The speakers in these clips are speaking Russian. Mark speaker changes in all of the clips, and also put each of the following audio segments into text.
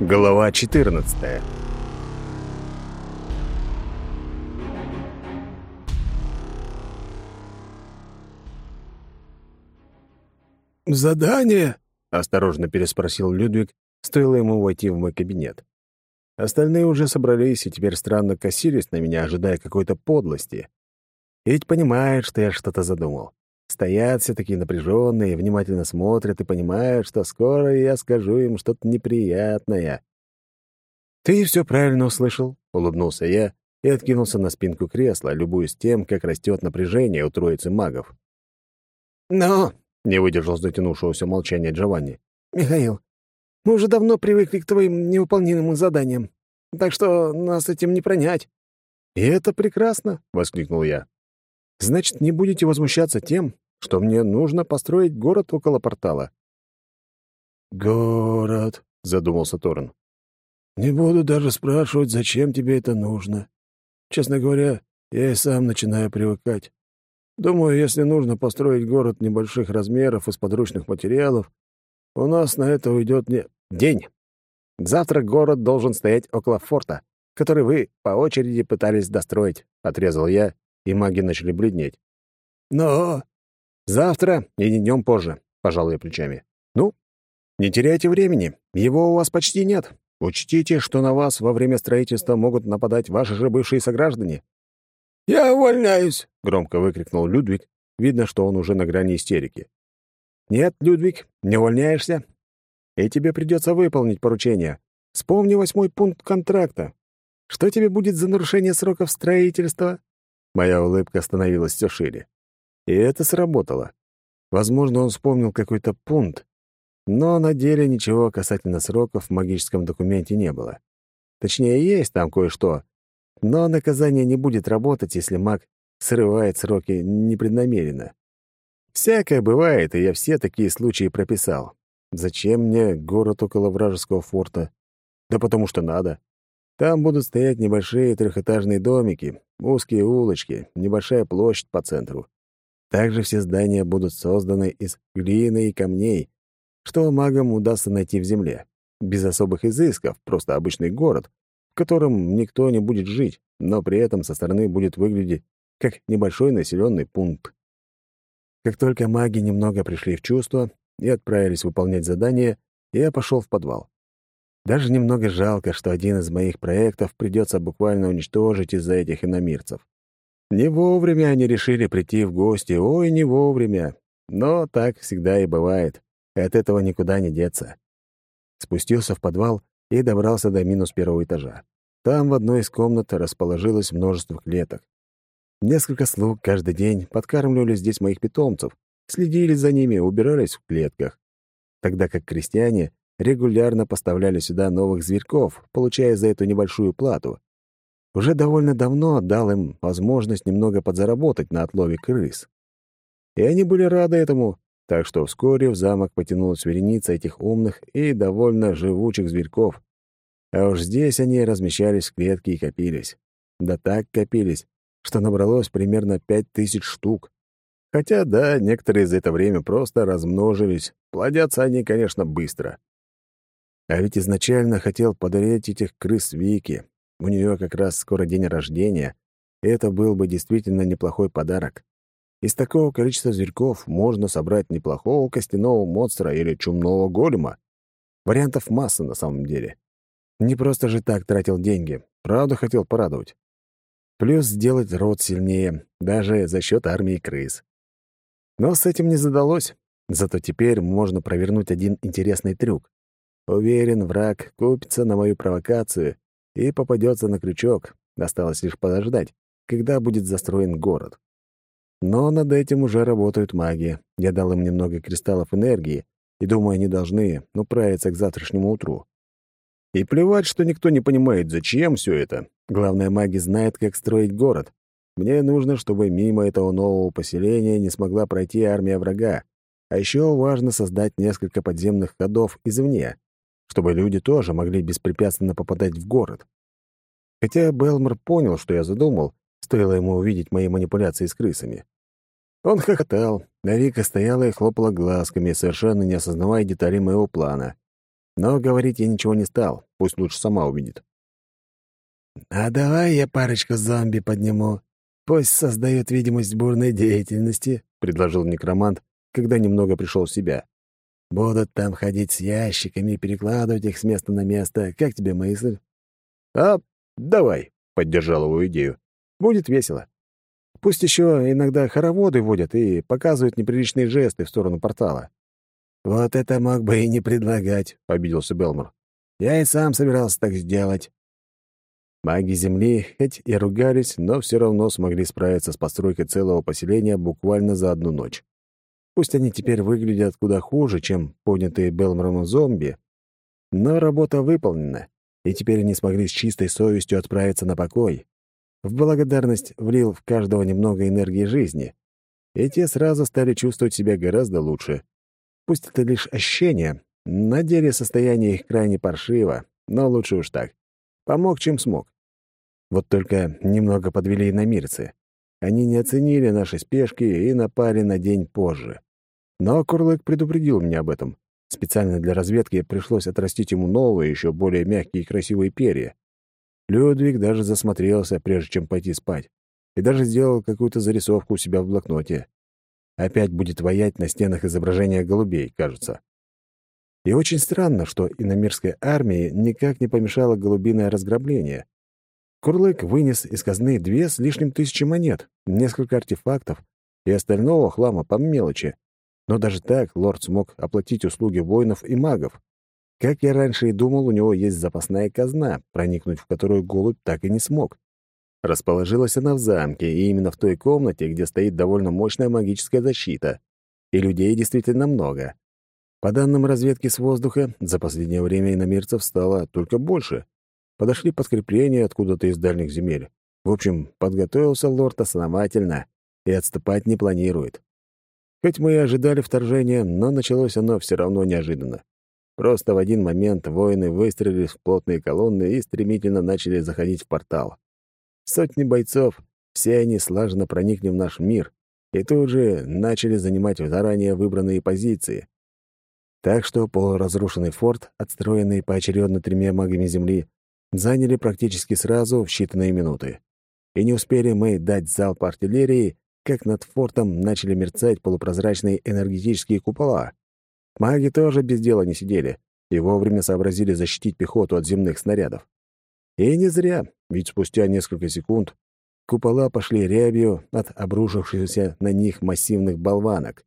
Speaker 1: Глава 14
Speaker 2: «Задание?» — осторожно переспросил Людвиг, стоило ему войти в мой кабинет. Остальные уже собрались и теперь странно косились на меня, ожидая какой-то подлости. Ведь понимают, что я что-то задумал. Стоят все такие напряженные, внимательно смотрят и понимают, что скоро я скажу им что-то неприятное. «Ты все правильно услышал», — улыбнулся я и откинулся на спинку кресла, любуясь тем, как растет напряжение у троицы магов.
Speaker 3: «Но...»
Speaker 2: — не выдержал затянувшегося молчания Джованни.
Speaker 3: «Михаил, мы уже давно привыкли к твоим невыполнимым заданиям, так что нас этим не пронять».
Speaker 2: «И это прекрасно!» — воскликнул я. «Значит, не будете возмущаться тем, что мне нужно построить город около портала?» «Город», — задумался Торн. «Не буду даже спрашивать, зачем тебе это нужно. Честно говоря, я и сам начинаю привыкать. Думаю, если нужно построить город небольших размеров из подручных материалов, у нас на это уйдет не... День. Завтра город должен стоять около форта, который вы по очереди пытались достроить, — отрезал я, и маги начали бледнеть. Но... Завтра и не днем позже, — пожал я плечами. Ну, не теряйте времени, его у вас почти нет. Учтите, что на вас во время строительства могут нападать ваши же бывшие сограждане».
Speaker 3: «Я увольняюсь!»
Speaker 2: — громко выкрикнул Людвиг. Видно, что он уже на грани истерики. «Нет, Людвиг, не увольняешься. И тебе придется выполнить поручение. Вспомни восьмой пункт контракта. Что тебе будет за нарушение сроков строительства?» Моя улыбка становилась все шире. И это сработало. Возможно, он вспомнил какой-то пункт, но на деле ничего касательно сроков в магическом документе не было. Точнее, есть там кое-что, но наказание не будет работать, если маг срывает сроки непреднамеренно. Всякое бывает, и я все такие случаи прописал. Зачем мне город около вражеского форта? Да потому что надо. Там будут стоять небольшие трехэтажные домики, узкие улочки, небольшая площадь по центру. Также все здания будут созданы из глины и камней, что магам удастся найти в земле. Без особых изысков, просто обычный город, в котором никто не будет жить, но при этом со стороны будет выглядеть как небольшой населенный пункт. Как только маги немного пришли в чувство и отправились выполнять задание, я пошел в подвал. Даже немного жалко, что один из моих проектов придется буквально уничтожить из-за этих иномирцев. Не вовремя они решили прийти в гости, ой, не вовремя. Но так всегда и бывает и от этого никуда не деться. Спустился в подвал и добрался до минус первого этажа. Там в одной из комнат расположилось множество клеток. Несколько слуг каждый день подкармливали здесь моих питомцев, следили за ними, убирались в клетках. Тогда как крестьяне регулярно поставляли сюда новых зверьков, получая за эту небольшую плату. Уже довольно давно дал им возможность немного подзаработать на отлове крыс. И они были рады этому, так что вскоре в замок потянулась вереница этих умных и довольно живучих зверьков. А уж здесь они размещались в клетке и копились. Да так копились, что набралось примерно пять тысяч штук. Хотя, да, некоторые за это время просто размножились. Плодятся они, конечно, быстро. А ведь изначально хотел подарить этих крыс Вики. У нее как раз скоро день рождения, это был бы действительно неплохой подарок. Из такого количества зверьков можно собрать неплохого костяного монстра или чумного голема. Вариантов масса на самом деле. Не просто же так тратил деньги, правда хотел порадовать. Плюс сделать род сильнее, даже за счет армии крыс. Но с этим не задалось. Зато теперь можно провернуть один интересный трюк. Уверен, враг купится на мою провокацию и попадется на крючок. Осталось лишь подождать, когда будет застроен город. Но над этим уже работают маги. Я дал им немного кристаллов энергии, и думаю, они должны управиться к завтрашнему утру. И плевать, что никто не понимает, зачем все это. Главное, маги знают, как строить город. Мне нужно, чтобы мимо этого нового поселения не смогла пройти армия врага. А еще важно создать несколько подземных ходов извне, чтобы люди тоже могли беспрепятственно попадать в город. Хотя Белмор понял, что я задумал, стоило ему увидеть мои манипуляции с крысами. Он хохотал, а Вика стояла и хлопала глазками, совершенно не осознавая деталей моего плана. Но говорить я ничего не стал, пусть лучше сама увидит.
Speaker 3: «А давай я парочку зомби подниму. Пусть создают видимость бурной деятельности», — предложил некромант, когда немного пришел в себя. «Будут там ходить с ящиками и перекладывать их с места на место. Как тебе мысль?»
Speaker 2: «А, давай», — поддержал его идею. «Будет весело. Пусть еще иногда хороводы водят и показывают неприличные жесты в сторону портала».
Speaker 3: «Вот это мог бы и не предлагать», — обиделся Белмор. «Я и сам собирался так сделать».
Speaker 2: Маги Земли хоть и ругались, но все равно смогли справиться с постройкой целого поселения буквально за одну ночь. Пусть они теперь выглядят куда хуже, чем поднятые Белмором зомби, но работа выполнена, и теперь они смогли с чистой совестью отправиться на покой. В благодарность влил в каждого немного энергии жизни, и те сразу стали чувствовать себя гораздо лучше. Пусть это лишь ощущение, на деле состояние их крайне паршиво, но лучше уж так. Помог, чем смог. Вот только немного подвели иномирцы. Они не оценили наши спешки и напали на день позже. Но Курлык предупредил меня об этом. Специально для разведки пришлось отрастить ему новые, еще более мягкие и красивые перья. Людвиг даже засмотрелся, прежде чем пойти спать, и даже сделал какую-то зарисовку у себя в блокноте. Опять будет воять на стенах изображения голубей, кажется. И очень странно, что иномирской армии никак не помешало голубиное разграбление. Курлык вынес из казны две с лишним тысячи монет, несколько артефактов и остального хлама по мелочи. Но даже так лорд смог оплатить услуги воинов и магов. Как я раньше и думал, у него есть запасная казна, проникнуть в которую голубь так и не смог. Расположилась она в замке, и именно в той комнате, где стоит довольно мощная магическая защита. И людей действительно много. По данным разведки с воздуха, за последнее время иномирцев стало только больше. Подошли подкрепления откуда-то из дальних земель. В общем, подготовился лорд основательно и отступать не планирует. Хоть мы и ожидали вторжения, но началось оно все равно неожиданно. Просто в один момент воины выстрелились в плотные колонны и стремительно начали заходить в портал. Сотни бойцов, все они слаженно проникли в наш мир и тут же начали занимать заранее выбранные позиции. Так что полуразрушенный форт, отстроенный поочередно тремя магами Земли, заняли практически сразу в считанные минуты. И не успели мы дать залп артиллерии, как над фортом начали мерцать полупрозрачные энергетические купола. Маги тоже без дела не сидели и вовремя сообразили защитить пехоту от земных снарядов. И не зря, ведь спустя несколько секунд купола пошли рябью от обрушившихся на них массивных болванок.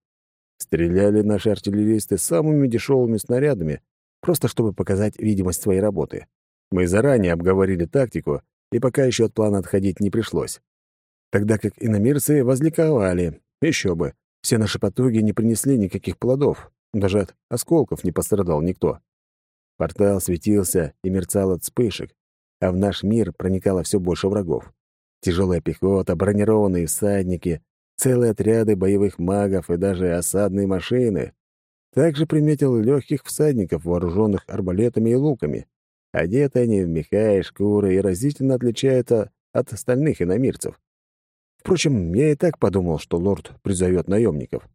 Speaker 2: Стреляли наши артиллеристы самыми дешевыми снарядами, просто чтобы показать видимость своей работы. Мы заранее обговорили тактику, и пока еще от плана отходить не пришлось. Тогда как иномирцы возликовали. Еще бы, все наши потуги не принесли никаких плодов, даже от осколков не пострадал никто. Портал светился и мерцал от вспышек, а в наш мир проникало все больше врагов. Тяжелая пехота, бронированные всадники, целые отряды боевых магов и даже осадные машины. Также приметил легких всадников, вооруженных арбалетами и луками. Одеты они в меха и шкуры и разительно отличаются от остальных иномирцев. Впрочем, я и так подумал, что лорд призовет наемников.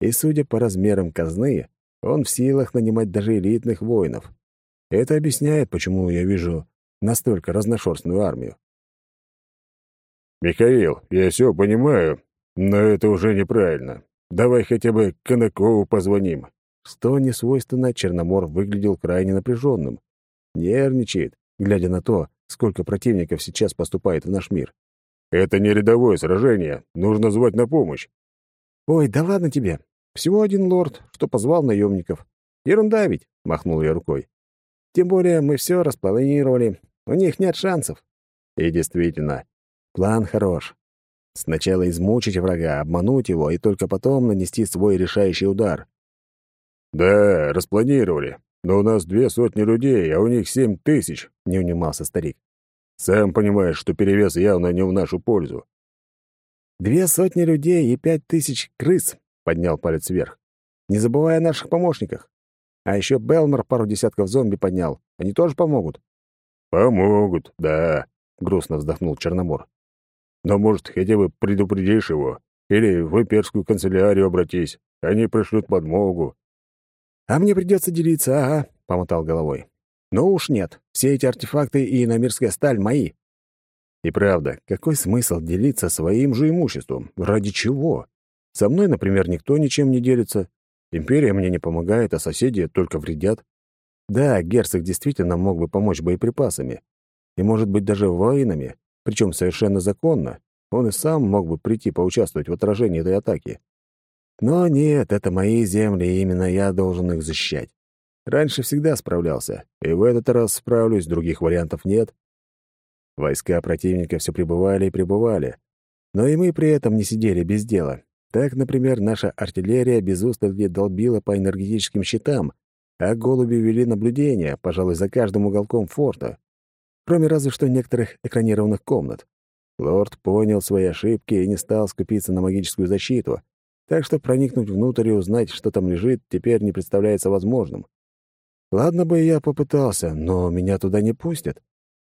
Speaker 2: И, судя по размерам казны, он в силах нанимать даже элитных воинов. Это объясняет, почему я вижу настолько разношерстную армию.
Speaker 1: «Михаил, я все понимаю, но это уже неправильно. Давай хотя бы Конакову позвоним».
Speaker 2: Что несвойственно, Черномор выглядел крайне напряженным. Нервничает, глядя на то, сколько противников сейчас поступает в наш мир.
Speaker 1: «Это не рядовое сражение. Нужно звать на помощь».
Speaker 2: «Ой, да ладно тебе. Всего один лорд, что позвал наемников. Ерунда ведь», — махнул я рукой. «Тем более мы все распланировали. У них нет шансов». И действительно, план хорош. Сначала измучить врага, обмануть его и только потом нанести свой решающий удар.
Speaker 1: «Да, распланировали. Но у нас две сотни людей, а у них семь тысяч», — не унимался старик. «Сам понимаешь, что перевес явно не в нашу пользу».
Speaker 2: «Две сотни людей и пять тысяч крыс», — поднял палец вверх. «Не забывая о наших помощниках. А еще Белмор пару десятков зомби поднял. Они тоже помогут?»
Speaker 1: «Помогут, да», — грустно вздохнул Черномор. «Но, может, хотя бы предупредишь его? Или в имперскую канцелярию обратись. Они пришлют подмогу».
Speaker 2: «А мне придется делиться, ага. помотал головой. «Ну уж нет, все эти артефакты и иномирская сталь мои». И правда, какой смысл делиться своим же имуществом? Ради чего? Со мной, например, никто ничем не делится. Империя мне не помогает, а соседи только вредят. Да, герцог действительно мог бы помочь боеприпасами. И, может быть, даже воинами, причем совершенно законно. Он и сам мог бы прийти поучаствовать в отражении этой атаки. Но нет, это мои земли, и именно я должен их защищать. Раньше всегда справлялся, и в этот раз справлюсь, других вариантов нет. Войска противника все прибывали и прибывали. Но и мы при этом не сидели без дела. Так, например, наша артиллерия без устали долбила по энергетическим щитам, а голуби вели наблюдение, пожалуй, за каждым уголком форта. Кроме разве что некоторых экранированных комнат. Лорд понял свои ошибки и не стал скупиться на магическую защиту, так что проникнуть внутрь и узнать, что там лежит, теперь не представляется возможным. Ладно бы я попытался, но меня туда не пустят.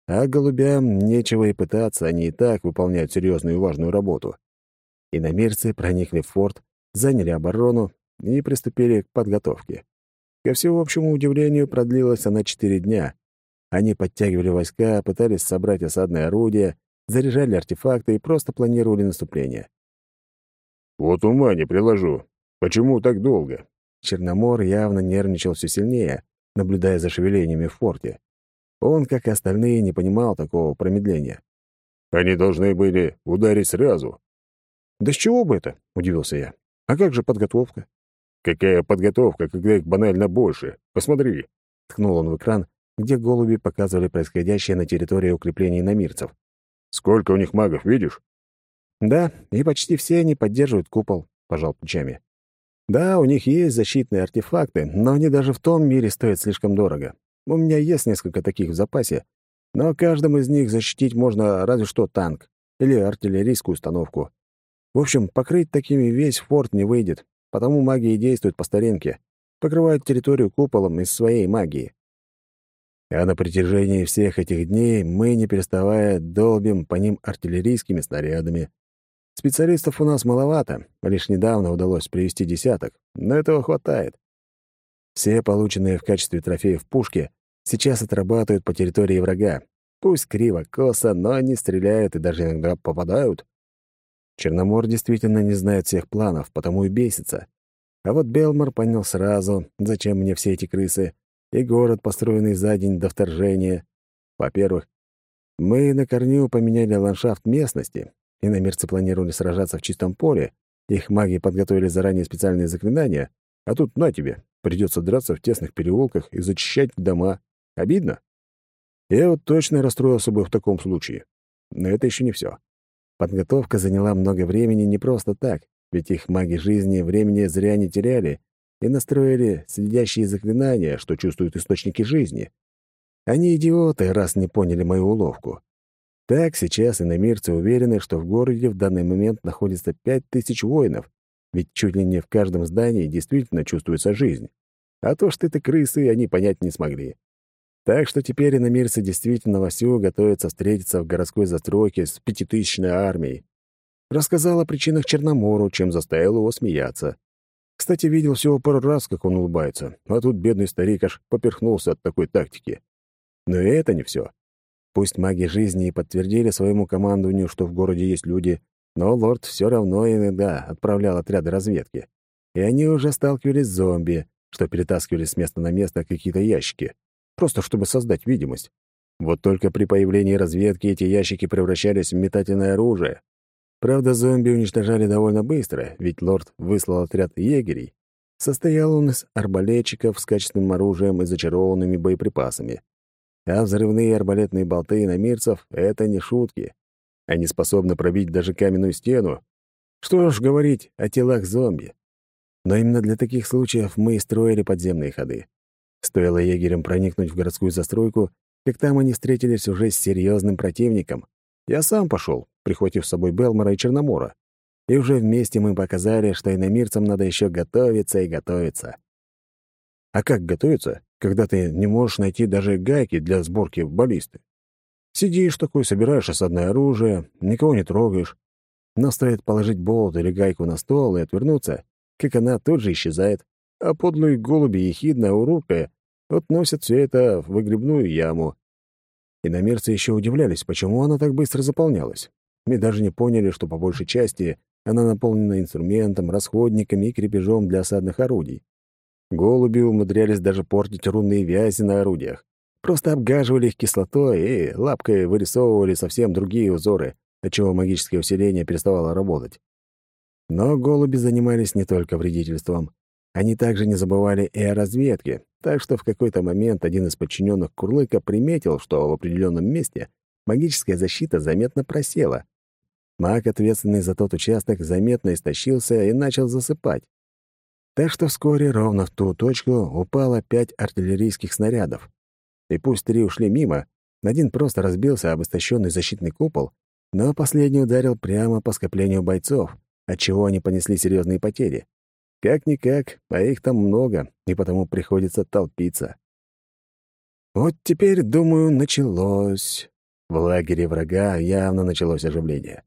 Speaker 2: А голубям нечего и пытаться, они и так выполняют серьезную и важную работу. Иномирцы проникли в форт, заняли оборону и приступили к подготовке. Ко всеобщему удивлению, продлилась она четыре дня. Они подтягивали войска, пытались собрать осадное орудие, заряжали артефакты и просто планировали наступление.
Speaker 1: «Вот ума не приложу. Почему так долго?»
Speaker 2: Черномор явно нервничал все сильнее, наблюдая за шевелениями в форте. Он, как и остальные, не понимал такого промедления.
Speaker 1: «Они должны были ударить сразу».
Speaker 2: «Да с чего бы это?» — удивился я. «А как же подготовка?»
Speaker 1: «Какая подготовка, когда их банально больше? Посмотри!» — ткнул он в экран, где голуби показывали происходящее на территории укреплений намирцев. «Сколько у них магов, видишь?»
Speaker 2: «Да, и почти все они поддерживают купол», — пожал плечами. Да, у них есть защитные артефакты, но они даже в том мире стоят слишком дорого. У меня есть несколько таких в запасе, но каждым из них защитить можно разве что танк или артиллерийскую установку. В общем, покрыть такими весь форт не выйдет, потому магия действует по старинке, покрывает территорию куполом из своей магии. А на протяжении всех этих дней мы, не переставая, долбим по ним артиллерийскими снарядами, Специалистов у нас маловато, лишь недавно удалось привести десяток, но этого хватает. Все полученные в качестве трофеев пушки сейчас отрабатывают по территории врага. Пусть криво, косо, но они стреляют и даже иногда попадают. Черномор действительно не знает всех планов, потому и бесится. А вот Белмор понял сразу, зачем мне все эти крысы, и город, построенный за день до вторжения. Во-первых, мы на корню поменяли ландшафт местности, Иномерцы планировали сражаться в чистом поле, их маги подготовили заранее специальные заклинания, а тут, на тебе, придется драться в тесных переулках и зачищать дома. Обидно? Я вот точно расстроился бы в таком случае. Но это еще не все. Подготовка заняла много времени не просто так, ведь их маги жизни времени зря не теряли и настроили следящие заклинания, что чувствуют источники жизни. Они идиоты, раз не поняли мою уловку. Так сейчас иномирцы уверены, что в городе в данный момент находится пять тысяч воинов, ведь чуть ли не в каждом здании действительно чувствуется жизнь. А то, что это крысы, они понять не смогли. Так что теперь иномирцы действительно вовсю готовятся встретиться в городской застройке с пятитысячной армией. Рассказал о причинах Черномору, чем заставил его смеяться. Кстати, видел всего пару раз, как он улыбается, а тут бедный старик аж поперхнулся от такой тактики. Но и это не все. Пусть маги жизни и подтвердили своему командованию, что в городе есть люди, но лорд все равно иногда отправлял отряды разведки. И они уже сталкивались с зомби, что перетаскивали с места на место какие-то ящики, просто чтобы создать видимость. Вот только при появлении разведки эти ящики превращались в метательное оружие. Правда, зомби уничтожали довольно быстро, ведь лорд выслал отряд егерей. Состоял он из арбалетчиков с качественным оружием и зачарованными боеприпасами. А взрывные арбалетные болты иномирцев — это не шутки. Они способны пробить даже каменную стену. Что ж говорить о телах зомби. Но именно для таких случаев мы и строили подземные ходы. Стоило егерям проникнуть в городскую застройку, как там они встретились уже с серьезным противником. Я сам пошел, прихватив с собой Белмора и Черномора. И уже вместе мы показали, что иномирцам надо еще готовиться и готовиться. А как готовиться, когда ты не можешь найти даже гайки для сборки баллисты? Сидишь такой, собираешь осадное оружие, никого не трогаешь. Но стоит положить болт или гайку на стол и отвернуться, как она тут же исчезает, а подлые голуби ехидно урукая
Speaker 1: относят все это в выгребную яму. Иномерцы еще удивлялись, почему она так быстро заполнялась. И даже не поняли, что по большей части она наполнена инструментом, расходниками и крепежом для осадных орудий. Голуби умудрялись даже портить рунные вязи на орудиях. Просто обгаживали их кислотой и лапкой вырисовывали совсем другие узоры, отчего магическое усиление переставало работать. Но голуби занимались не только вредительством. Они также не забывали и о разведке, так что в какой-то момент один из подчиненных Курлыка приметил, что в определенном месте магическая защита заметно просела. Маг, ответственный за тот участок, заметно истощился и начал засыпать. Так что вскоре ровно в ту точку упало пять артиллерийских снарядов. И пусть три ушли мимо, один просто разбился об истощенный защитный купол, но последний ударил прямо по скоплению бойцов, отчего они понесли серьезные потери. Как-никак, а их там много, и потому приходится толпиться. Вот теперь, думаю, началось. В лагере врага явно началось оживление.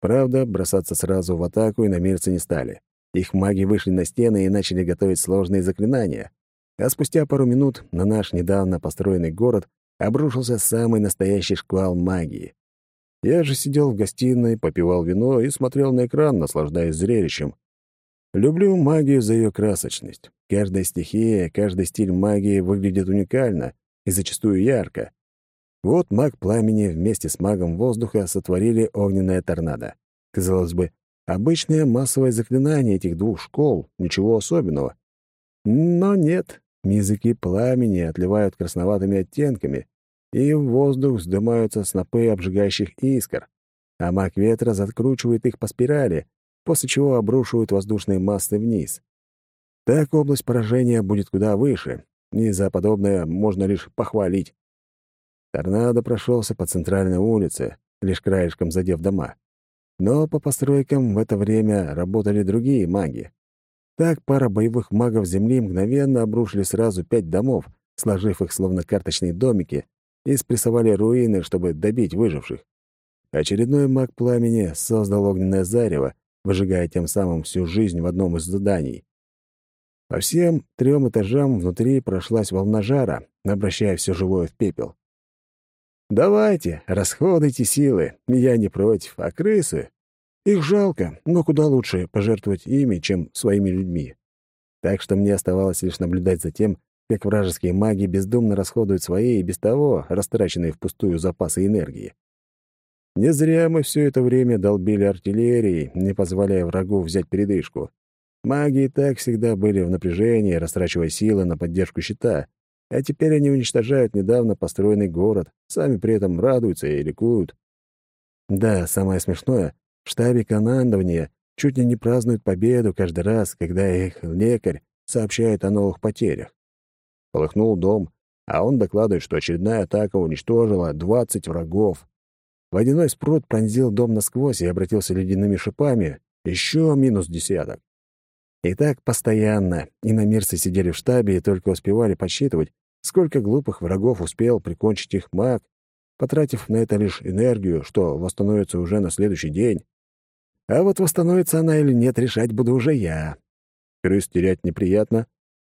Speaker 1: Правда, бросаться сразу в атаку и намерцы не стали. Их маги вышли на стены и начали готовить сложные заклинания. А спустя пару минут на наш недавно построенный город обрушился самый настоящий шквал магии. Я же сидел в гостиной, попивал вино и смотрел на экран, наслаждаясь зрелищем. Люблю магию за ее красочность. Каждая стихия, каждый стиль магии выглядит уникально и зачастую ярко. Вот маг пламени вместе с магом воздуха сотворили огненное торнадо. Казалось бы, обычное массовое заклинание этих двух школ, ничего особенного. Но нет, языки пламени отливают красноватыми оттенками, и в воздух вздымаются снопы обжигающих искр, а маг ветра закручивает их по спирали, после чего обрушивают воздушные массы вниз. Так область поражения будет куда выше, и за подобное можно лишь похвалить. Торнадо прошелся по центральной улице, лишь краешком задев дома. Но по постройкам в это время работали другие маги. Так пара боевых магов Земли мгновенно обрушили сразу пять домов, сложив их словно карточные домики, и спрессовали руины, чтобы добить выживших. Очередной маг пламени создал огненное зарево, выжигая тем самым всю жизнь в одном из заданий. По всем трем этажам внутри прошлась волна жара, обращая все живое в пепел. «Давайте, расходуйте силы, я не против, а крысы? Их жалко, но куда лучше пожертвовать ими, чем своими людьми. Так что мне оставалось лишь наблюдать за тем, как вражеские маги бездумно расходуют свои и без того растраченные впустую запасы энергии. Не зря мы все это время долбили артиллерией, не позволяя врагу взять передышку. Маги и так всегда были в напряжении, растрачивая силы на поддержку щита, а теперь они уничтожают недавно построенный город, сами при этом радуются и ликуют. Да, самое смешное, в штабе командования чуть ли не празднуют победу каждый раз, когда их лекарь сообщает о новых потерях. Полыхнул дом, а он докладывает, что очередная атака уничтожила 20 врагов. Водяной спрут пронзил дом насквозь и обратился ледяными шипами, еще минус десяток. И так постоянно иномирцы сидели в штабе и только успевали подсчитывать, сколько глупых врагов успел прикончить их маг, потратив на это лишь энергию, что восстановится уже на следующий день. А вот восстановится она или нет, решать буду уже я. Крыс терять неприятно,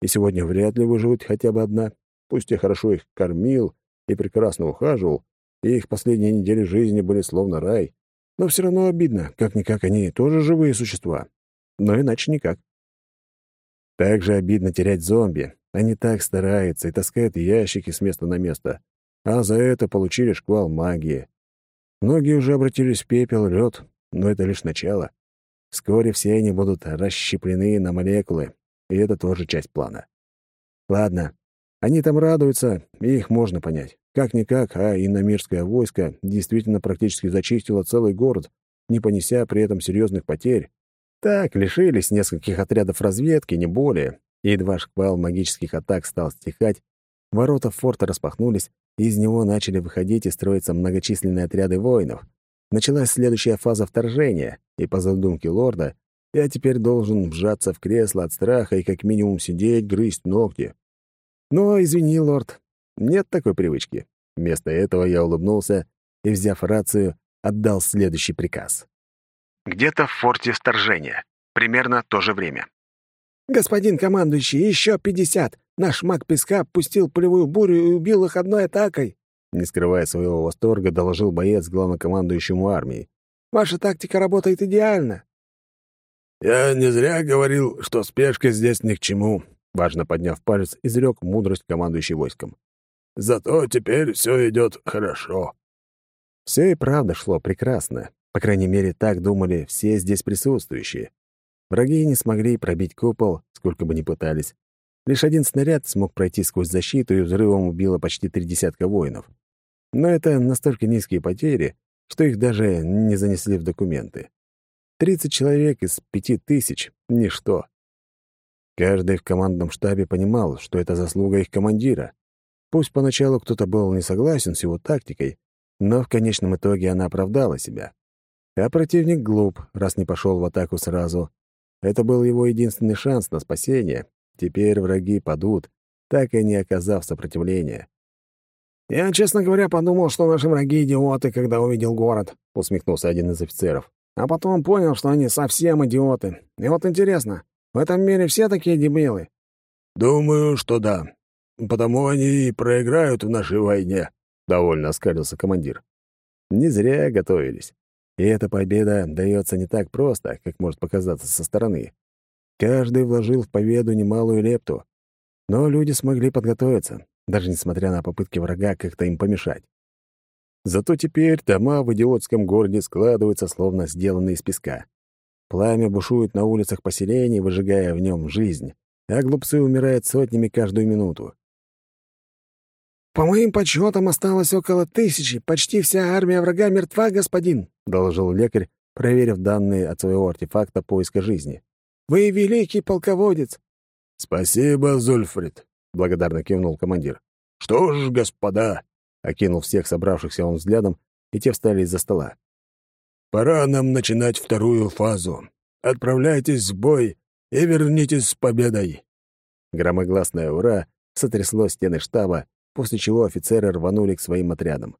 Speaker 1: и сегодня вряд ли выживут хотя бы одна. Пусть я хорошо их кормил и прекрасно ухаживал, и их последние недели жизни были словно рай, но все равно обидно, как-никак они тоже живые существа. Но иначе никак. Также обидно терять зомби. Они так стараются и таскают ящики с места на место, а за это получили шквал магии. Многие уже обратились в пепел, лед, но это лишь начало. Вскоре все они будут расщеплены на молекулы, и это тоже часть плана. Ладно, они там радуются, и их можно понять. Как-никак, а иномирское войско действительно практически зачистило целый город, не понеся при этом серьезных потерь. Так, лишились нескольких отрядов разведки, не более. И едва шквал магических атак стал стихать, ворота форта распахнулись, и из него начали выходить и строиться многочисленные отряды воинов. Началась следующая фаза вторжения, и по задумке лорда я теперь должен вжаться в кресло от страха и как минимум сидеть, грызть ногти. Но, извини, лорд, нет такой привычки. Вместо этого я улыбнулся и, взяв рацию, отдал следующий приказ.
Speaker 4: Где-то в форте вторжения. Примерно то же время.
Speaker 3: «Господин командующий, еще пятьдесят! Наш маг песка пустил полевую бурю и убил их одной атакой!»
Speaker 1: Не скрывая своего восторга, доложил боец главнокомандующему армии.
Speaker 3: «Ваша тактика работает идеально!»
Speaker 2: «Я не зря говорил, что спешка здесь ни к чему», — важно подняв палец, изрек мудрость командующий войском. «Зато теперь все идет хорошо».
Speaker 1: Все и правда шло прекрасно. По крайней мере, так думали все здесь присутствующие. Враги не смогли пробить купол, сколько бы ни пытались. Лишь один снаряд смог пройти сквозь защиту и взрывом убило почти три десятка воинов. Но это настолько низкие потери, что их даже не занесли в документы. Тридцать человек из пяти тысяч — ничто. Каждый в командном штабе понимал, что это заслуга их командира. Пусть поначалу кто-то был не согласен с его тактикой, но в конечном итоге она оправдала себя. А противник глуп, раз не пошел в атаку сразу. Это был его единственный шанс на спасение. Теперь враги падут, так и не оказав сопротивления.
Speaker 3: «Я, честно говоря, подумал, что наши враги — идиоты, когда увидел город», — усмехнулся один из офицеров. «А потом понял, что они совсем идиоты. И вот интересно, в этом мире все такие дебилы?»
Speaker 2: «Думаю, что да. Потому они и проиграют в нашей войне», — довольно оскалился командир.
Speaker 1: Не зря готовились. И эта победа дается не так просто, как может показаться со стороны. Каждый вложил в победу немалую лепту. Но люди смогли подготовиться, даже несмотря на попытки врага как-то им помешать. Зато теперь дома в идиотском городе складываются, словно сделанные из песка. Пламя бушует на улицах поселений, выжигая в нем жизнь, а глупцы умирают сотнями каждую минуту.
Speaker 3: «По моим подсчетам осталось около тысячи. Почти вся армия врага мертва, господин», — доложил лекарь, проверив данные от своего артефакта поиска жизни. «Вы великий полководец».
Speaker 2: «Спасибо, Зульфрид», — благодарно кивнул командир. «Что ж, господа», — окинул всех собравшихся он взглядом, и те встали из-за стола. «Пора нам начинать вторую фазу. Отправляйтесь в бой и вернитесь с победой».
Speaker 1: Громогласное «Ура!» сотрясло стены штаба, после чего офицеры рванули к своим отрядам.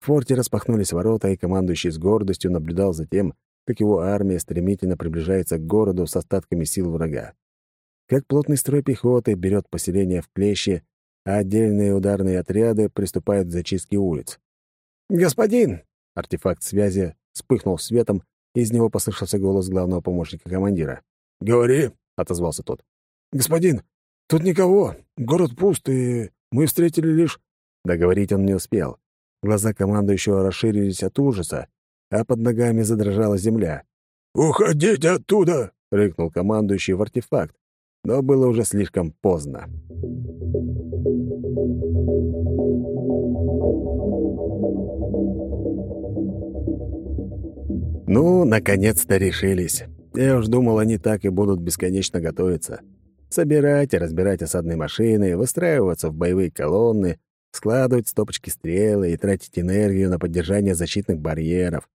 Speaker 1: В форте распахнулись ворота, и командующий с гордостью наблюдал за тем, как его армия стремительно приближается к городу с остатками сил врага. Как плотный строй пехоты берет поселение в клещи, а отдельные ударные отряды приступают к зачистке улиц.
Speaker 3: «Господин!»
Speaker 1: — артефакт связи вспыхнул светом, и из него послышался голос главного помощника командира.
Speaker 2: «Говори!»
Speaker 1: — отозвался тот.
Speaker 3: «Господин, тут никого. Город пуст, и мы встретили лишь...»
Speaker 1: Договорить он не успел. Глаза командующего расширились от ужаса, а под ногами задрожала земля.
Speaker 2: «Уходите оттуда!»
Speaker 1: — рыкнул командующий в артефакт, но было уже слишком поздно. Ну, наконец-то решились. Я уж думал, они так и будут бесконечно готовиться собирать и разбирать осадные машины, выстраиваться в боевые колонны, складывать стопочки стрелы и тратить энергию на поддержание защитных барьеров.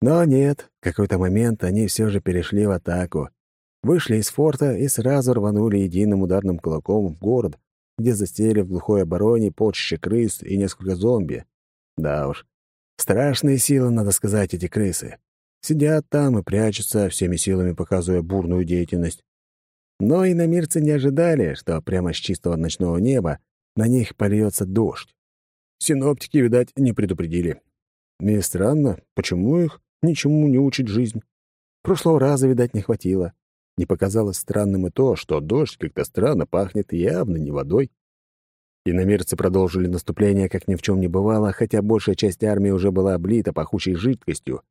Speaker 1: Но нет, в какой-то момент они все же перешли в атаку, вышли из форта и сразу рванули единым ударным кулаком в город, где застели в глухой обороне полчища крыс и несколько зомби. Да уж, страшные силы, надо сказать, эти крысы. Сидят там и прячутся, всеми силами показывая бурную деятельность. Но и намирцы не ожидали, что прямо с чистого ночного неба на них польется дождь. Синоптики, видать, не предупредили. И странно, почему их ничему не учит жизнь. Прошлого раза, видать, не хватило. Не показалось странным и то, что дождь как-то странно пахнет явно не водой. Иномерцы продолжили наступление, как ни в чем не бывало, хотя большая часть армии уже была облита пахучей жидкостью,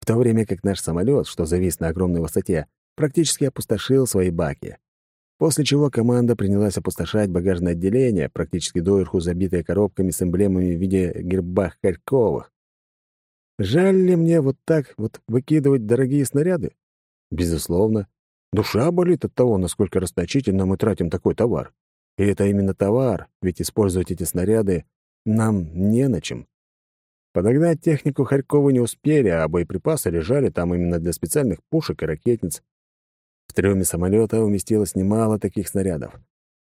Speaker 1: в то время как наш самолет, что завис на огромной высоте, практически опустошил свои баки. После чего команда принялась опустошать багажное отделение, практически доверху забитое коробками с эмблемами в виде герба Харьковых. Жаль ли мне вот так вот выкидывать дорогие снаряды? Безусловно. Душа болит от того, насколько расточительно мы тратим такой товар. И это именно товар, ведь использовать эти снаряды нам не на чем. Подогнать технику Харьковы не успели, а боеприпасы лежали там именно для специальных пушек и ракетниц. В трюме самолета уместилось немало таких снарядов.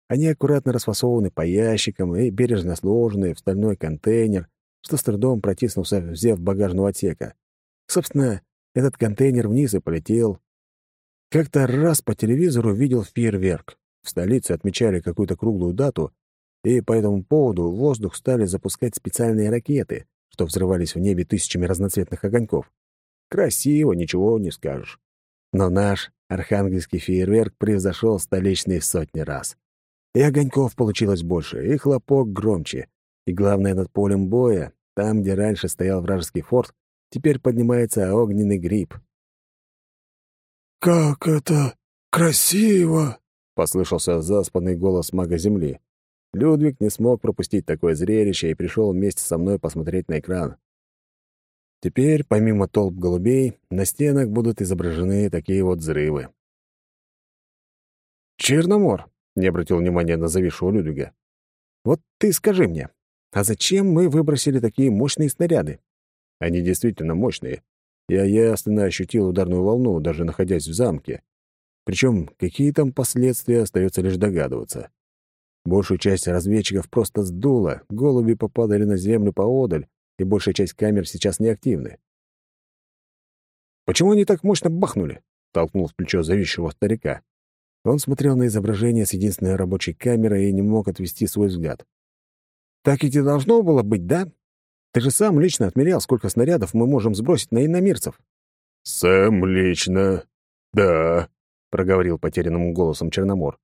Speaker 1: Они аккуратно расфасованы по ящикам и бережно сложены в стальной контейнер, что с трудом протиснулся в зев багажного отсека. Собственно, этот контейнер вниз и полетел. Как-то раз по телевизору видел фейерверк. В столице отмечали какую-то круглую дату, и по этому поводу в воздух стали запускать специальные ракеты, что взрывались в небе тысячами разноцветных огоньков. Красиво, ничего не скажешь. Но наш архангельский фейерверк превзошел столичный в сотни раз. И огоньков получилось больше, и хлопок громче. И главное, над полем боя, там, где раньше стоял вражеский форт, теперь поднимается огненный гриб.
Speaker 3: «Как это красиво!»
Speaker 1: — послышался заспанный голос мага Земли. Людвиг не смог пропустить такое зрелище и пришел вместе со мной посмотреть на экран. Теперь, помимо толп голубей, на стенах будут изображены такие вот взрывы. «Черномор», — не обратил внимания на зависшего Людвига, — «вот ты скажи мне, а зачем мы выбросили такие мощные снаряды? Они действительно мощные. Я ясно ощутил ударную волну, даже находясь в замке. Причем какие там последствия, остается лишь догадываться. Большую часть разведчиков просто сдуло, голуби попадали на землю поодаль, и большая часть камер сейчас неактивны. «Почему они так мощно бахнули?» — толкнул в плечо зависшего старика. Он смотрел на изображение с единственной рабочей камерой и не мог отвести свой взгляд. «Так ведь и должно было быть, да? Ты же сам лично отмерял, сколько снарядов мы можем сбросить на иномирцев».
Speaker 2: «Сам лично, да», — проговорил потерянным голосом Черномор.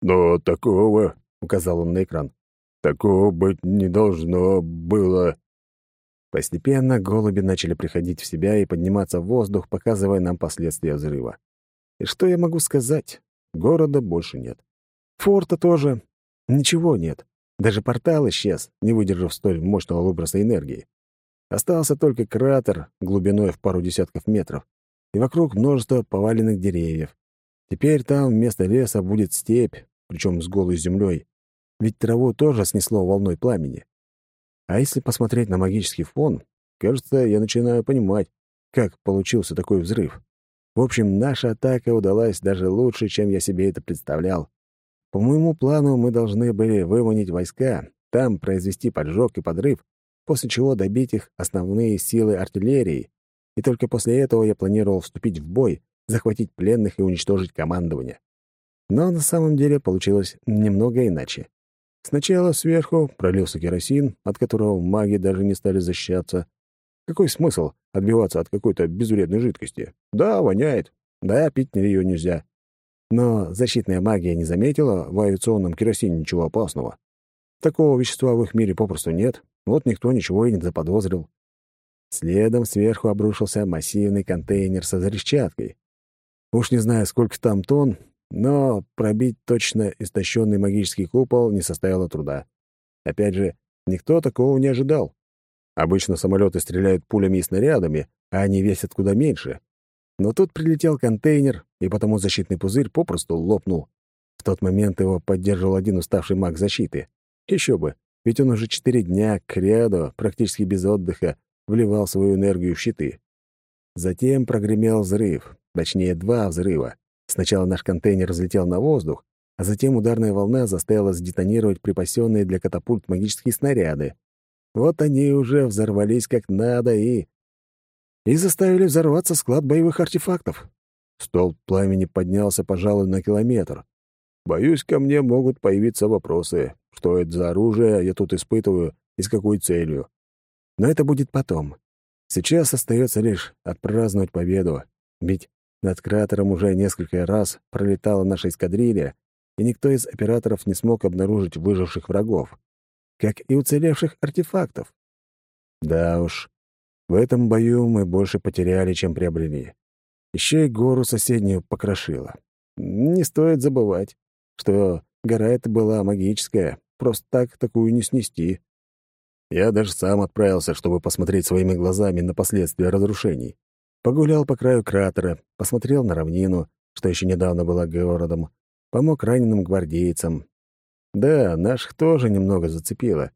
Speaker 2: «Но такого», — указал он на экран, — «такого быть не должно было».
Speaker 1: Постепенно голуби начали приходить в себя и подниматься в воздух, показывая нам последствия взрыва. И что я могу сказать? Города больше нет. Форта тоже. Ничего нет. Даже портал исчез, не выдержав столь мощного выброса энергии. Остался только кратер глубиной в пару десятков метров, и вокруг множество поваленных деревьев. Теперь там вместо леса будет степь, причем с голой землей, ведь траву тоже снесло волной пламени. А если посмотреть на магический фон, кажется, я начинаю понимать, как получился такой взрыв. В общем, наша атака удалась даже лучше, чем я себе это представлял. По моему плану мы должны были выманить войска, там произвести поджог и подрыв, после чего добить их основные силы артиллерии, и только после этого я планировал вступить в бой захватить пленных и уничтожить командование. Но на самом деле получилось немного иначе. Сначала сверху пролился керосин, от которого маги даже не стали защищаться. Какой смысл отбиваться от какой-то безвредной жидкости? Да, воняет. Да, пить ее нельзя. Но защитная магия не заметила в авиационном керосине ничего опасного. Такого вещества в их мире попросту нет, вот никто ничего и не заподозрил. Следом сверху обрушился массивный контейнер со взрывчаткой. Уж не знаю, сколько там тонн, но пробить точно истощенный магический купол не составило труда. Опять же, никто такого не ожидал. Обычно самолеты стреляют пулями и снарядами, а они весят куда меньше. Но тут прилетел контейнер, и потому защитный пузырь попросту лопнул. В тот момент его поддерживал один уставший маг защиты. Еще бы, ведь он уже четыре дня к ряду, практически без отдыха, вливал свою энергию в щиты. Затем прогремел взрыв, Точнее, два взрыва. Сначала наш контейнер взлетел на воздух, а затем ударная волна заставила сдетонировать припасенные для катапульт магические снаряды. Вот они уже взорвались как надо и... И заставили взорваться склад боевых артефактов. Столб пламени поднялся, пожалуй, на километр. Боюсь, ко мне могут появиться вопросы. Что это за оружие я тут испытываю и с какой целью? Но это будет потом. Сейчас остается лишь отпраздновать победу. Ведь над кратером уже несколько раз пролетала наша эскадрилья, и никто из операторов не смог обнаружить выживших врагов, как и уцелевших артефактов. Да уж, в этом бою мы больше потеряли, чем приобрели. Еще и гору соседнюю покрошила. Не стоит забывать, что гора эта была магическая, просто так такую не снести. Я даже сам отправился, чтобы посмотреть своими глазами на последствия разрушений. Погулял по краю кратера, посмотрел на равнину, что еще недавно была городом, помог раненым гвардейцам. Да, наших тоже немного зацепило,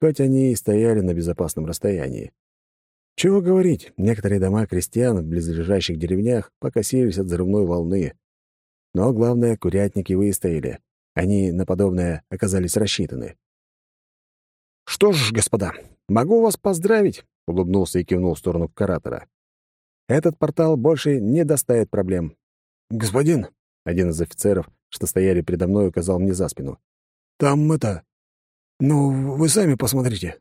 Speaker 1: хоть они и стояли на безопасном расстоянии. Чего говорить, некоторые дома крестьян в близлежащих деревнях покосились от взрывной волны. Но главное, курятники выстояли. Они на подобное оказались рассчитаны. «Что ж, господа, могу вас поздравить», — улыбнулся и кивнул в сторону каратора. Этот портал больше не доставит проблем. «Господин!» — один из офицеров, что стояли передо мной, указал мне за спину. «Там это... Ну, вы сами посмотрите».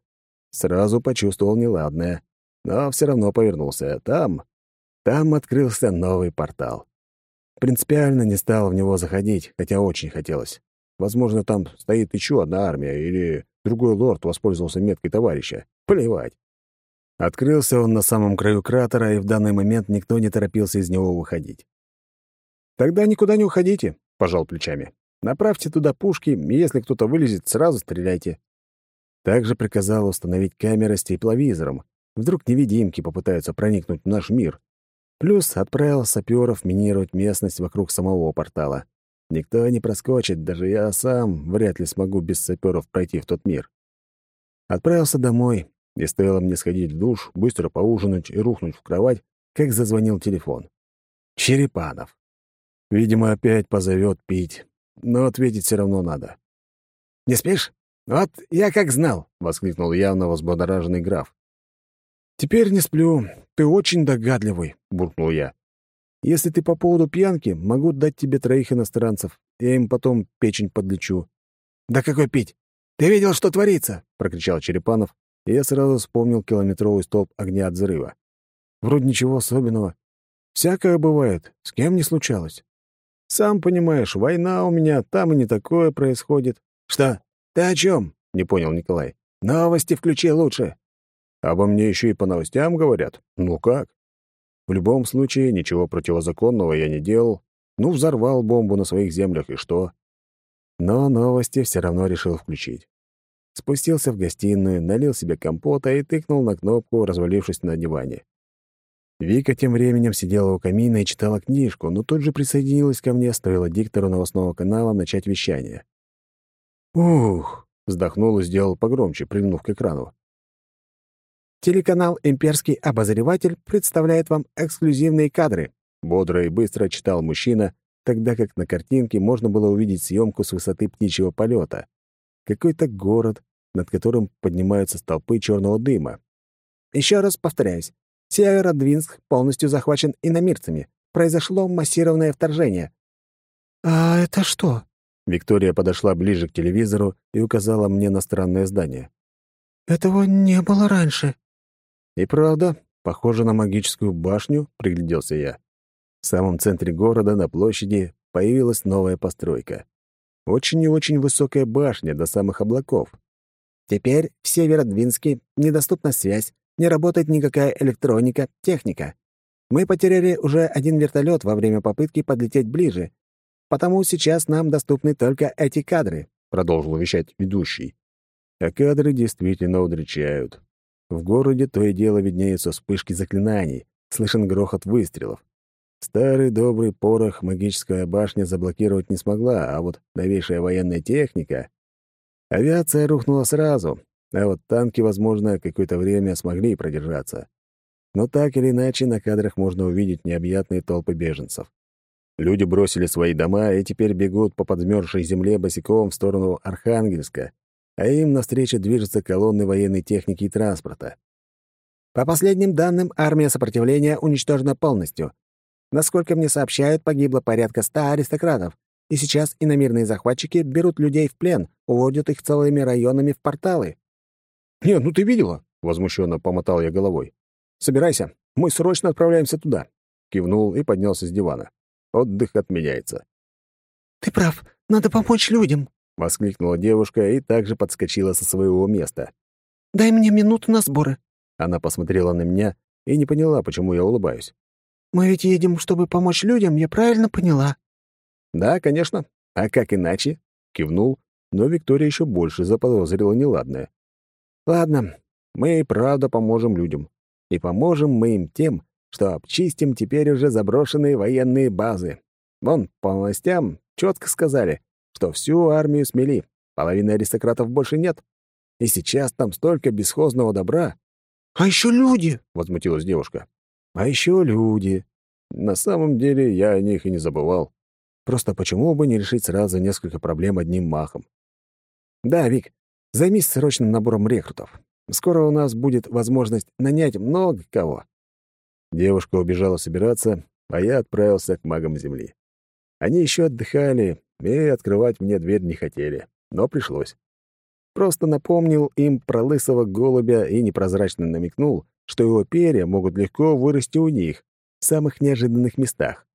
Speaker 1: Сразу почувствовал неладное, но все равно повернулся. Там... Там открылся новый портал. Принципиально не стал в него заходить, хотя очень хотелось. Возможно, там стоит еще одна армия, или другой лорд воспользовался меткой товарища. Плевать. Открылся он на самом краю кратера, и в данный момент никто не торопился из него выходить. «Тогда никуда не уходите», — пожал плечами. «Направьте туда пушки, и если кто-то вылезет, сразу стреляйте». Также приказал установить камеры с тепловизором. Вдруг невидимки попытаются проникнуть в наш мир. Плюс отправил саперов минировать местность вокруг самого портала. Никто не проскочит, даже я сам вряд ли смогу без саперов пройти в тот мир. Отправился домой, и стоило мне сходить в душ, быстро поужинать и рухнуть в кровать, как зазвонил телефон. Черепанов. Видимо, опять позовет пить, но ответить все равно надо. «Не спишь? Вот я как знал!» — воскликнул явно взбодораженный граф. «Теперь не сплю. Ты очень догадливый», — буркнул я. «Если ты по поводу пьянки, могу дать тебе троих иностранцев. Я им потом печень подлечу». «Да какой пить? Ты видел, что творится?» — прокричал Черепанов, и я сразу вспомнил километровый столб огня от взрыва. Вроде ничего особенного. Всякое бывает, с кем не случалось. Сам понимаешь, война у меня, там и не такое происходит. Что? Ты о чем? Не понял Николай. Новости включи лучше. Обо мне еще и по новостям говорят. Ну как? В любом случае, ничего противозаконного я не делал. Ну, взорвал бомбу на своих землях, и что? Но новости все равно решил включить. Спустился в гостиную, налил себе компота и тыкнул на кнопку, развалившись на диване. Вика тем временем сидела у камина и читала книжку, но тут же присоединилась ко мне, стоило диктору новостного канала начать вещание. «Ух!» — вздохнул и сделал погромче, прильнув к экрану.
Speaker 2: «Телеканал «Имперский обозреватель» представляет вам эксклюзивные кадры», —
Speaker 1: бодро и быстро читал мужчина, тогда как на картинке можно было увидеть съемку с высоты птичьего полета. Какой-то город, над которым поднимаются столпы черного дыма.
Speaker 2: Еще раз повторяюсь, Северодвинск полностью захвачен иномирцами. Произошло массированное вторжение».
Speaker 3: «А это что?»
Speaker 1: Виктория подошла ближе к телевизору и указала мне на странное здание.
Speaker 3: «Этого не было раньше».
Speaker 1: «И правда, похоже на магическую башню», — пригляделся я. В самом центре города, на площади, появилась новая постройка. Очень и очень высокая башня до самых облаков.
Speaker 2: «Теперь в Северодвинске недоступна связь, не работает никакая электроника, техника. Мы потеряли уже один вертолет во время попытки подлететь ближе, потому сейчас нам доступны только эти кадры», —
Speaker 1: продолжил вещать ведущий. А кадры действительно удручают. В городе то и дело виднеются вспышки заклинаний, слышен грохот выстрелов. Старый добрый порох магическая башня заблокировать не смогла, а вот новейшая военная техника... Авиация рухнула сразу, а вот танки, возможно, какое-то время смогли продержаться. Но так или иначе на кадрах можно увидеть необъятные толпы беженцев. Люди бросили свои дома и теперь бегут по подмерзшей земле босиком в сторону Архангельска, а им навстречу движутся колонны военной техники и транспорта.
Speaker 2: По последним данным, армия сопротивления уничтожена полностью. Насколько мне сообщают, погибло порядка ста аристократов, и сейчас иномирные захватчики берут людей в плен, уводят их целыми районами в порталы.
Speaker 1: «Нет, ну ты видела?» — возмущенно помотал я головой. «Собирайся, мы срочно отправляемся туда». Кивнул и поднялся с дивана. Отдых отменяется.
Speaker 3: «Ты прав, надо помочь людям», —
Speaker 1: воскликнула девушка и также подскочила со своего места.
Speaker 3: «Дай мне минуту на сборы».
Speaker 1: Она посмотрела на меня и не поняла, почему я улыбаюсь.
Speaker 3: «Мы ведь едем, чтобы помочь людям, я правильно поняла?»
Speaker 1: «Да, конечно. А как иначе?» — кивнул, но Виктория еще больше заподозрила неладное. Ладно, мы и правда поможем людям. И поможем мы им тем, что обчистим теперь уже заброшенные военные базы. Вон, по новостям четко сказали, что всю армию смели, половины аристократов больше нет. И сейчас там столько бесхозного добра.
Speaker 3: «А еще люди!»
Speaker 1: — возмутилась девушка. «А еще люди. На самом деле я о них и не забывал. Просто почему бы не решить сразу несколько проблем одним махом? Да, Вик, Займись срочным набором рекрутов. Скоро у нас будет возможность нанять много кого». Девушка убежала собираться, а я отправился к магам Земли. Они еще отдыхали и открывать мне дверь не хотели, но пришлось. Просто напомнил им про лысого голубя и непрозрачно намекнул, что его перья могут легко вырасти у них в самых неожиданных местах.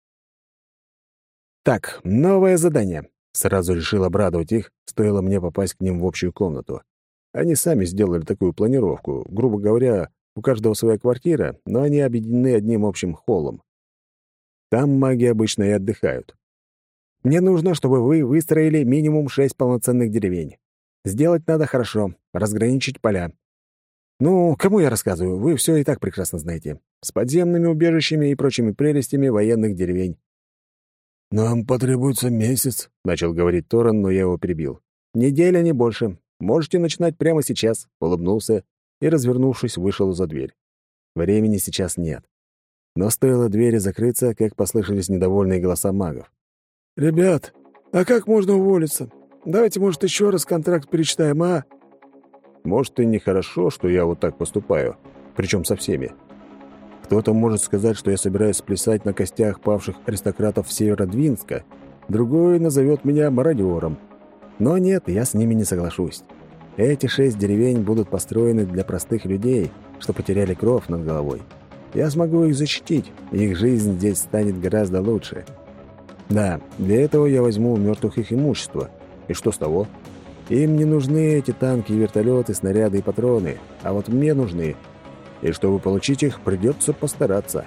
Speaker 1: «Так, новое задание», — сразу решил обрадовать их, стоило мне попасть к ним в общую комнату. Они сами сделали такую планировку. Грубо говоря, у каждого своя квартира, но они объединены одним общим холлом. Там маги обычно и отдыхают. Мне нужно, чтобы вы выстроили минимум шесть полноценных деревень. Сделать надо хорошо, разграничить поля. Ну, кому я рассказываю, вы все и так прекрасно знаете. С подземными убежищами и прочими прелестями военных деревень.
Speaker 3: «Нам потребуется месяц», — начал говорить Торан, но я его перебил.
Speaker 1: «Неделя, не больше. Можете начинать прямо сейчас», — улыбнулся и, развернувшись, вышел за дверь. Времени сейчас нет. Но стоило двери закрыться, как послышались недовольные голоса магов.
Speaker 2: «Ребят, а как можно уволиться? Давайте, может, еще раз контракт перечитаем, а?»
Speaker 1: Может, и нехорошо, что я вот так поступаю, причем со всеми. Кто-то может сказать, что я собираюсь сплясать на костях павших аристократов Северодвинска, другой назовет меня мародером. Но нет, я с ними не соглашусь. Эти шесть деревень будут построены для простых людей, что потеряли кровь над головой. Я смогу их защитить, и их жизнь здесь станет гораздо лучше. Да, для этого я возьму у мертвых их имущество. И что с того? Им не нужны эти танки, вертолеты, снаряды и патроны, а вот мне нужны. И чтобы получить их, придется постараться.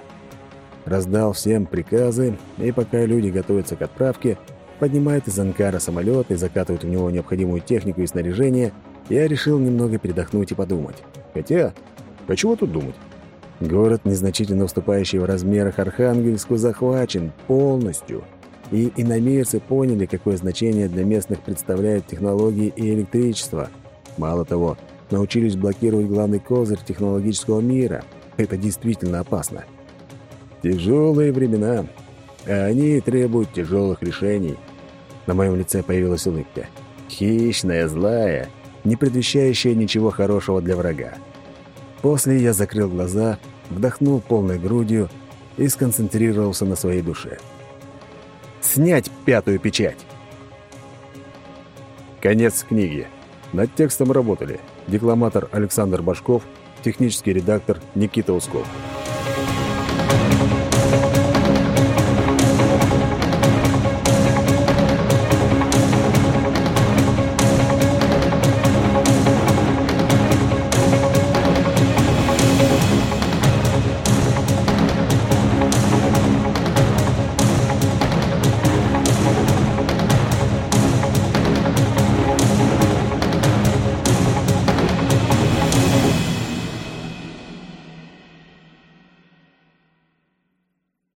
Speaker 1: Раздал всем приказы, и пока люди готовятся к отправке, поднимает из анкара самолет и закатывает в него необходимую технику и снаряжение, я решил немного передохнуть и подумать. Хотя, а чего тут думать? Город, незначительно уступающий в размерах Архангельску, захвачен полностью — и иномирцы поняли, какое значение для местных представляют технологии и электричество. Мало того, научились блокировать главный козырь технологического мира. Это действительно опасно. Тяжелые времена, а они требуют тяжелых решений. На моем лице появилась улыбка. Хищная, злая, не предвещающая ничего хорошего для врага. После я закрыл глаза, вдохнул полной грудью и сконцентрировался на своей душе. Снять пятую печать. Конец книги. Над текстом работали декламатор Александр Башков, технический редактор Никита Усков.